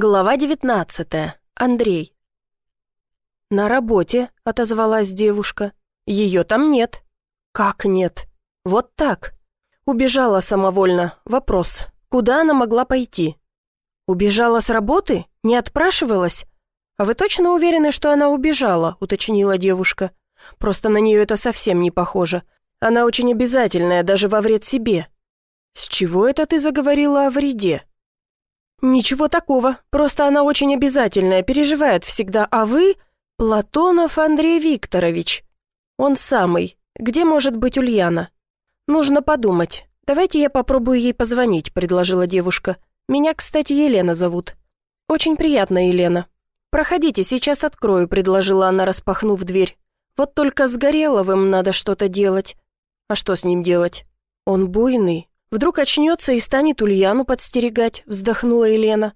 Глава 19. Андрей. «На работе», — отозвалась девушка. «Ее там нет». «Как нет?» «Вот так». Убежала самовольно. Вопрос. Куда она могла пойти? «Убежала с работы? Не отпрашивалась?» «А вы точно уверены, что она убежала?» — уточнила девушка. «Просто на нее это совсем не похоже. Она очень обязательная, даже во вред себе». «С чего это ты заговорила о вреде?» «Ничего такого, просто она очень обязательная, переживает всегда, а вы...» «Платонов Андрей Викторович. Он самый. Где может быть Ульяна?» «Нужно подумать. Давайте я попробую ей позвонить», — предложила девушка. «Меня, кстати, Елена зовут». «Очень приятно, Елена». «Проходите, сейчас открою», — предложила она, распахнув дверь. «Вот только с Гореловым надо что-то делать». «А что с ним делать?» «Он буйный, Вдруг очнется и станет Ульяну подстерегать», — вздохнула Елена.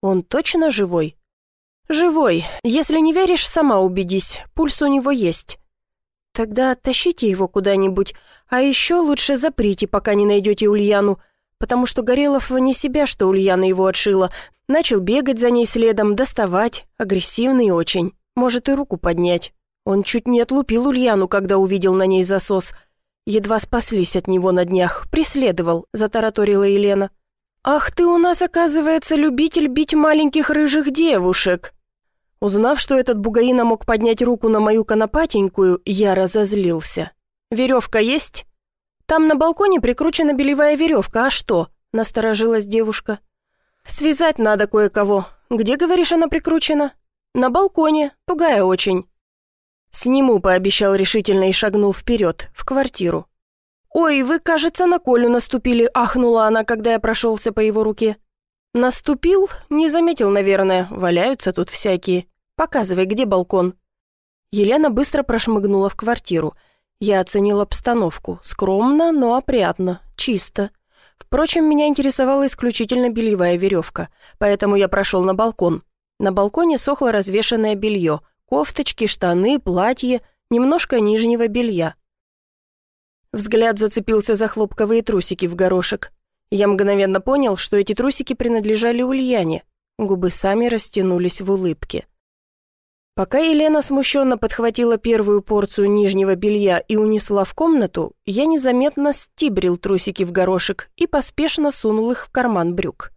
«Он точно живой?» «Живой. Если не веришь, сама убедись. Пульс у него есть». «Тогда оттащите его куда-нибудь, а еще лучше заприте, пока не найдете Ульяну, потому что Горелов вне себя, что Ульяна его отшила. Начал бегать за ней следом, доставать, агрессивный очень. Может и руку поднять. Он чуть не отлупил Ульяну, когда увидел на ней засос. Едва спаслись от него на днях. Преследовал», — затараторила Елена. «Ах ты у нас, оказывается, любитель бить маленьких рыжих девушек!» Узнав, что этот бугаина мог поднять руку на мою конопатенькую, я разозлился. «Веревка есть?» «Там на балконе прикручена белевая веревка, а что?» — насторожилась девушка. «Связать надо кое-кого. Где, говоришь, она прикручена?» «На балконе. Тугая очень». «Сниму», — пообещал решительно и шагнул вперед, в квартиру. «Ой, вы, кажется, на Колю наступили», — ахнула она, когда я прошелся по его руке. «Наступил? Не заметил, наверное. Валяются тут всякие. Показывай, где балкон». Елена быстро прошмыгнула в квартиру. Я оценил обстановку. Скромно, но опрятно, чисто. Впрочем, меня интересовала исключительно бельевая веревка, поэтому я прошел на балкон. На балконе сохло развешанное белье — Кофточки, штаны, платье, немножко нижнего белья. Взгляд зацепился за хлопковые трусики в горошек. Я мгновенно понял, что эти трусики принадлежали Ульяне. Губы сами растянулись в улыбке. Пока Елена смущенно подхватила первую порцию нижнего белья и унесла в комнату, я незаметно стибрил трусики в горошек и поспешно сунул их в карман брюк.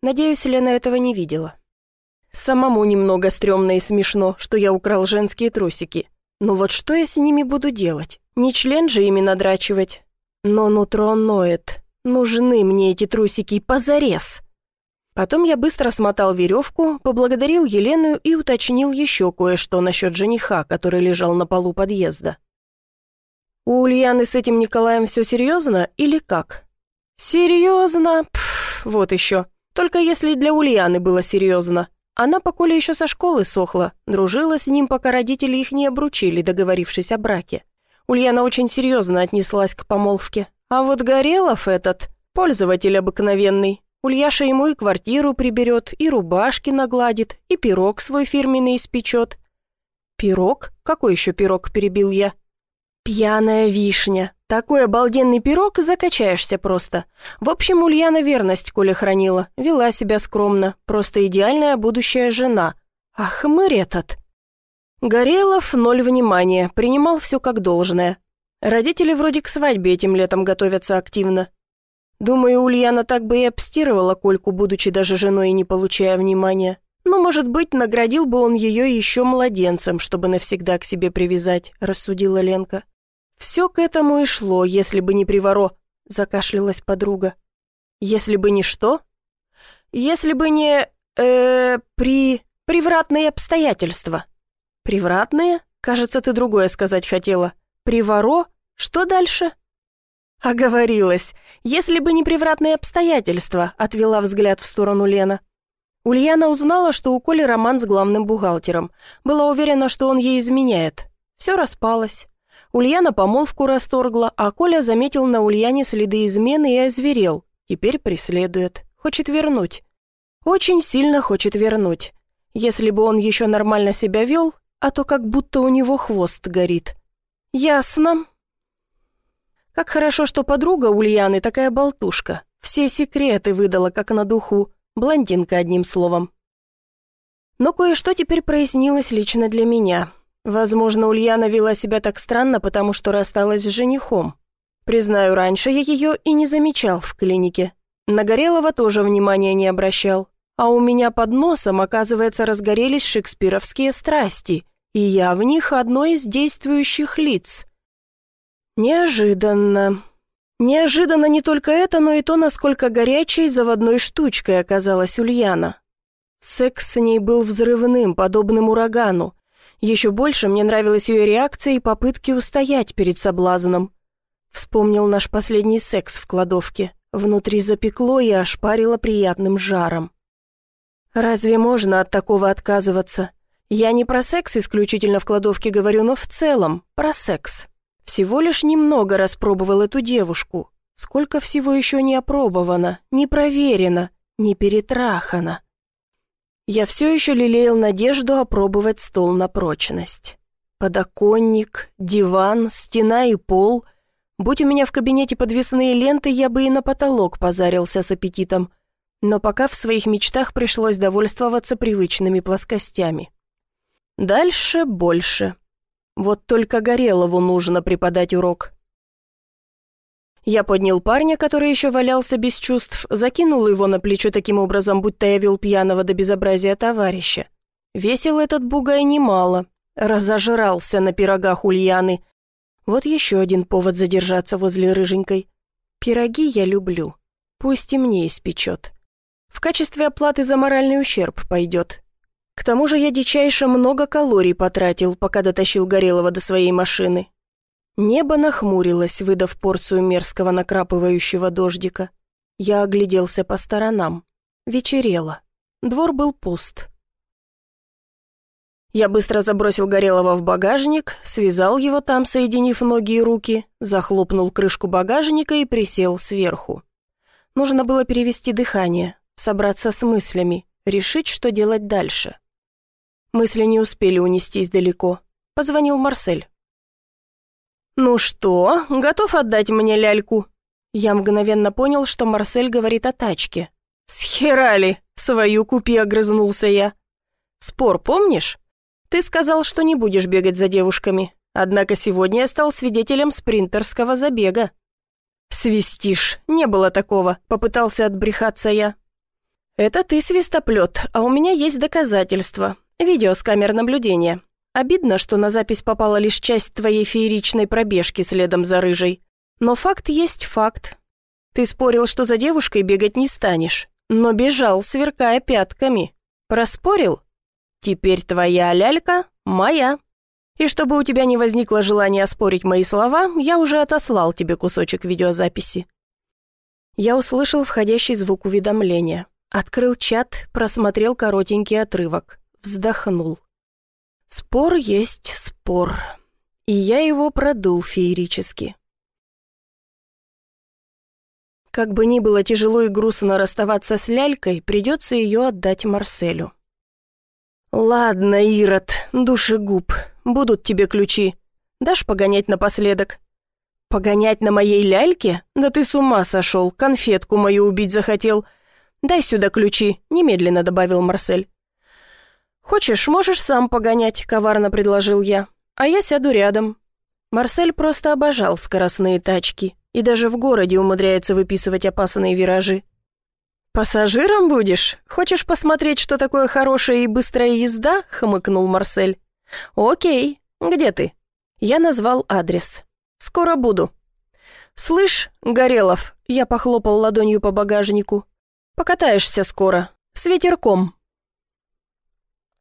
Надеюсь, Лена этого не видела. Самому немного стрёмно и смешно, что я украл женские трусики. Но вот что я с ними буду делать? Не член же ими надрачивать. Но нутро ноет. Нужны мне эти трусики позарез. Потом я быстро смотал веревку, поблагодарил Елену и уточнил еще кое-что насчет жениха, который лежал на полу подъезда. «У Ульяны с этим Николаем все серьезно или как?» «Серьезно? Пф, вот еще. Только если для Ульяны было серьезно. Она по Коле еще со школы сохла, дружила с ним, пока родители их не обручили, договорившись о браке. Ульяна очень серьезно отнеслась к помолвке. А вот Горелов этот, пользователь обыкновенный, Ульяша ему и квартиру приберет, и рубашки нагладит, и пирог свой фирменный испечет. «Пирог? Какой еще пирог?» – перебил я. «Пьяная вишня. Такой обалденный пирог, закачаешься просто. В общем, Ульяна верность Коля хранила, вела себя скромно, просто идеальная будущая жена. А хмырь этот. Горелов ноль внимания, принимал все как должное. Родители вроде к свадьбе этим летом готовятся активно. Думаю, Ульяна так бы и обстирывала Кольку, будучи даже женой и не получая внимания. Но, может быть, наградил бы он ее еще младенцем, чтобы навсегда к себе привязать, рассудила Ленка. «Все к этому и шло, если бы не приворо», — закашлялась подруга. «Если бы не что?» «Если бы не... э при... привратные обстоятельства». «Привратные? Кажется, ты другое сказать хотела. Приворо? Что дальше?» «Оговорилась. Если бы не привратные обстоятельства», — отвела взгляд в сторону Лена. Ульяна узнала, что у Коли роман с главным бухгалтером. Была уверена, что он ей изменяет. Все распалось. Ульяна помолвку расторгла, а Коля заметил на Ульяне следы измены и озверел. Теперь преследует. Хочет вернуть. Очень сильно хочет вернуть. Если бы он еще нормально себя вел, а то как будто у него хвост горит. Ясно. Как хорошо, что подруга Ульяны такая болтушка. Все секреты выдала, как на духу. Блондинка, одним словом. Но кое-что теперь прояснилось лично для меня. Возможно, Ульяна вела себя так странно, потому что рассталась с женихом. Признаю, раньше я ее и не замечал в клинике. На Горелого тоже внимания не обращал. А у меня под носом, оказывается, разгорелись шекспировские страсти, и я в них одно из действующих лиц. Неожиданно. Неожиданно не только это, но и то, насколько горячей заводной штучкой оказалась Ульяна. Секс с ней был взрывным, подобным урагану. Еще больше мне нравилась ее реакция и попытки устоять перед соблазном. Вспомнил наш последний секс в кладовке. Внутри запекло и ошпарило приятным жаром. Разве можно от такого отказываться? Я не про секс исключительно в кладовке говорю, но в целом про секс. Всего лишь немного распробовал эту девушку. Сколько всего еще не опробовано, не проверено, не перетрахано. Я все еще лелеял надежду опробовать стол на прочность. Подоконник, диван, стена и пол. Будь у меня в кабинете подвесные ленты, я бы и на потолок позарился с аппетитом. Но пока в своих мечтах пришлось довольствоваться привычными плоскостями. Дальше больше. Вот только Горелову нужно преподать урок. Я поднял парня, который еще валялся без чувств, закинул его на плечо таким образом, будто я вел пьяного до безобразия товарища. Весил этот бугай немало, разожрался на пирогах Ульяны. Вот еще один повод задержаться возле рыженькой. Пироги я люблю, пусть и мне испечет. В качестве оплаты за моральный ущерб пойдет. К тому же я дичайше много калорий потратил, пока дотащил Горелого до своей машины. Небо нахмурилось, выдав порцию мерзкого накрапывающего дождика. Я огляделся по сторонам. Вечерело. Двор был пуст. Я быстро забросил Горелого в багажник, связал его там, соединив ноги и руки, захлопнул крышку багажника и присел сверху. Нужно было перевести дыхание, собраться с мыслями, решить, что делать дальше. Мысли не успели унестись далеко. Позвонил Марсель. «Ну что, готов отдать мне ляльку?» Я мгновенно понял, что Марсель говорит о тачке. «Схерали! Свою купи!» — огрызнулся я. «Спор помнишь? Ты сказал, что не будешь бегать за девушками. Однако сегодня я стал свидетелем спринтерского забега». «Свистишь, не было такого», — попытался отбрехаться я. «Это ты свистоплет, а у меня есть доказательства. Видео с камер наблюдения. Обидно, что на запись попала лишь часть твоей фееричной пробежки следом за рыжей. Но факт есть факт. Ты спорил, что за девушкой бегать не станешь, но бежал, сверкая пятками. Проспорил? Теперь твоя лялька моя. И чтобы у тебя не возникло желания оспорить мои слова, я уже отослал тебе кусочек видеозаписи. Я услышал входящий звук уведомления. Открыл чат, просмотрел коротенький отрывок. Вздохнул. Спор есть спор, и я его продул феерически. Как бы ни было тяжело и грустно расставаться с лялькой, придется ее отдать Марселю. «Ладно, Ирод, душегуб, будут тебе ключи. Дашь погонять напоследок?» «Погонять на моей ляльке? Да ты с ума сошел, конфетку мою убить захотел. Дай сюда ключи», — немедленно добавил Марсель. «Хочешь, можешь сам погонять», — коварно предложил я. «А я сяду рядом». Марсель просто обожал скоростные тачки и даже в городе умудряется выписывать опасные виражи. «Пассажиром будешь? Хочешь посмотреть, что такое хорошая и быстрая езда?» — хмыкнул Марсель. «Окей. Где ты?» Я назвал адрес. «Скоро буду». «Слышь, Горелов», — я похлопал ладонью по багажнику, — «покатаешься скоро, с ветерком».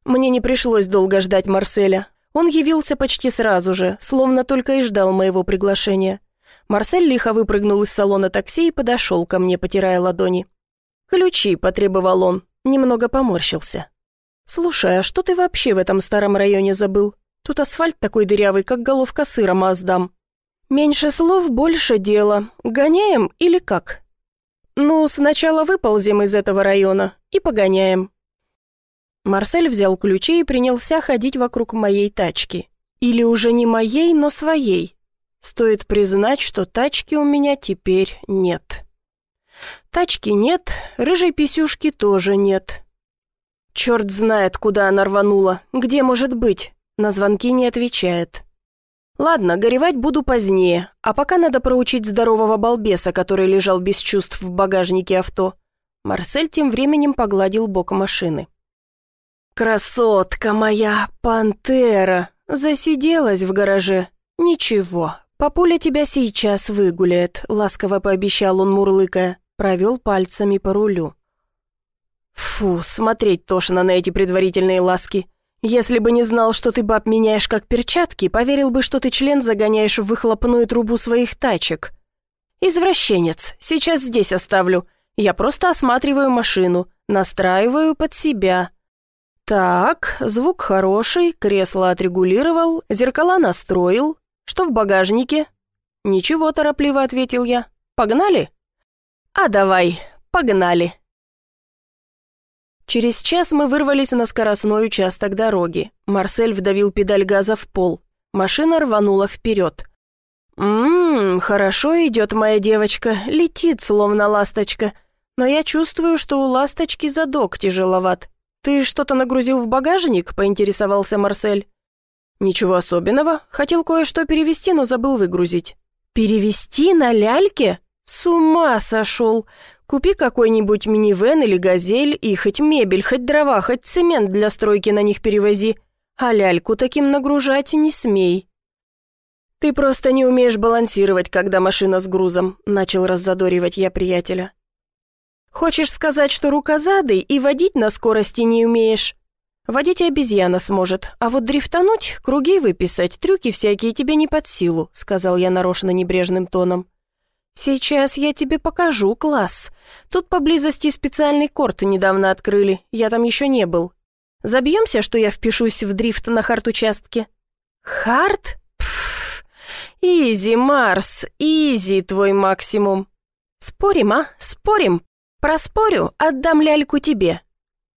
Мне не пришлось долго ждать Марселя. Он явился почти сразу же, словно только и ждал моего приглашения. Марсель лихо выпрыгнул из салона такси и подошел ко мне, потирая ладони. «Ключи», — потребовал он, немного поморщился. «Слушай, а что ты вообще в этом старом районе забыл? Тут асфальт такой дырявый, как головка сыра Маздам. Меньше слов, больше дела. Гоняем или как?» «Ну, сначала выползем из этого района и погоняем. Марсель взял ключи и принялся ходить вокруг моей тачки. Или уже не моей, но своей. Стоит признать, что тачки у меня теперь нет. Тачки нет, рыжей писюшки тоже нет. Черт знает, куда она рванула, где может быть. На звонки не отвечает. Ладно, горевать буду позднее, а пока надо проучить здорового балбеса, который лежал без чувств в багажнике авто. Марсель тем временем погладил бок машины. «Красотка моя, пантера, засиделась в гараже. Ничего, папуля тебя сейчас выгуляет», — ласково пообещал он, мурлыкая, провел пальцами по рулю. Фу, смотреть тошно на эти предварительные ласки. Если бы не знал, что ты баб меняешь как перчатки, поверил бы, что ты член загоняешь в выхлопную трубу своих тачек. Извращенец, сейчас здесь оставлю. Я просто осматриваю машину, настраиваю под себя. Так, звук хороший, кресло отрегулировал, зеркала настроил. Что в багажнике? Ничего, торопливо ответил я. Погнали? А давай, погнали. Через час мы вырвались на скоростной участок дороги. Марсель вдавил педаль газа в пол. Машина рванула вперед. «Ммм, хорошо идет моя девочка, летит, словно ласточка. Но я чувствую, что у ласточки задок тяжеловат. Ты что-то нагрузил в багажник?» – поинтересовался Марсель. «Ничего особенного. Хотел кое-что перевести, но забыл выгрузить». «Перевести на ляльке? С ума сошел! Купи какой-нибудь минивэн или газель и хоть мебель, хоть дрова, хоть цемент для стройки на них перевози. А ляльку таким нагружать не смей. «Ты просто не умеешь балансировать, когда машина с грузом», — начал раззадоривать я приятеля. «Хочешь сказать, что рукозадый и водить на скорости не умеешь?» «Водить обезьяна сможет, а вот дрифтануть, круги выписать, трюки всякие тебе не под силу», — сказал я нарочно небрежным тоном. «Сейчас я тебе покажу класс. Тут поблизости специальный корт недавно открыли, я там еще не был. Забьемся, что я впишусь в дрифт на хард-участке?» «Хард? Пф, изи, Марс, изи твой максимум. Спорим, а? Спорим? Проспорю, отдам ляльку тебе».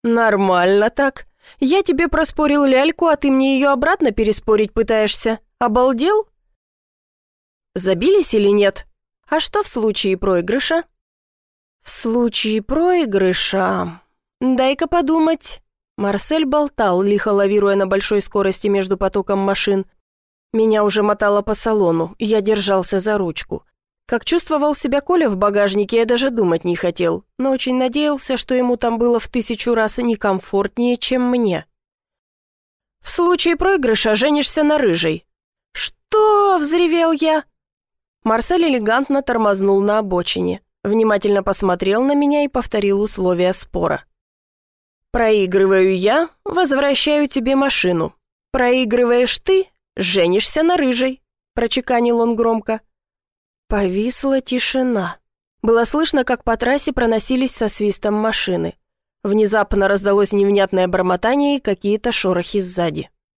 «Нормально так. Я тебе проспорил ляльку, а ты мне ее обратно переспорить пытаешься. Обалдел?» «Забились или нет?» А что в случае проигрыша? В случае проигрыша... Дай-ка подумать. Марсель болтал, лихо лавируя на большой скорости между потоком машин. Меня уже мотало по салону, я держался за ручку. Как чувствовал себя Коля в багажнике, я даже думать не хотел, но очень надеялся, что ему там было в тысячу раз некомфортнее, чем мне. «В случае проигрыша женишься на рыжей». «Что?» — взревел я. Марсель элегантно тормознул на обочине, внимательно посмотрел на меня и повторил условия спора. «Проигрываю я, возвращаю тебе машину. Проигрываешь ты, женишься на рыжей», — прочеканил он громко. Повисла тишина. Было слышно, как по трассе проносились со свистом машины. Внезапно раздалось невнятное бормотание и какие-то шорохи сзади.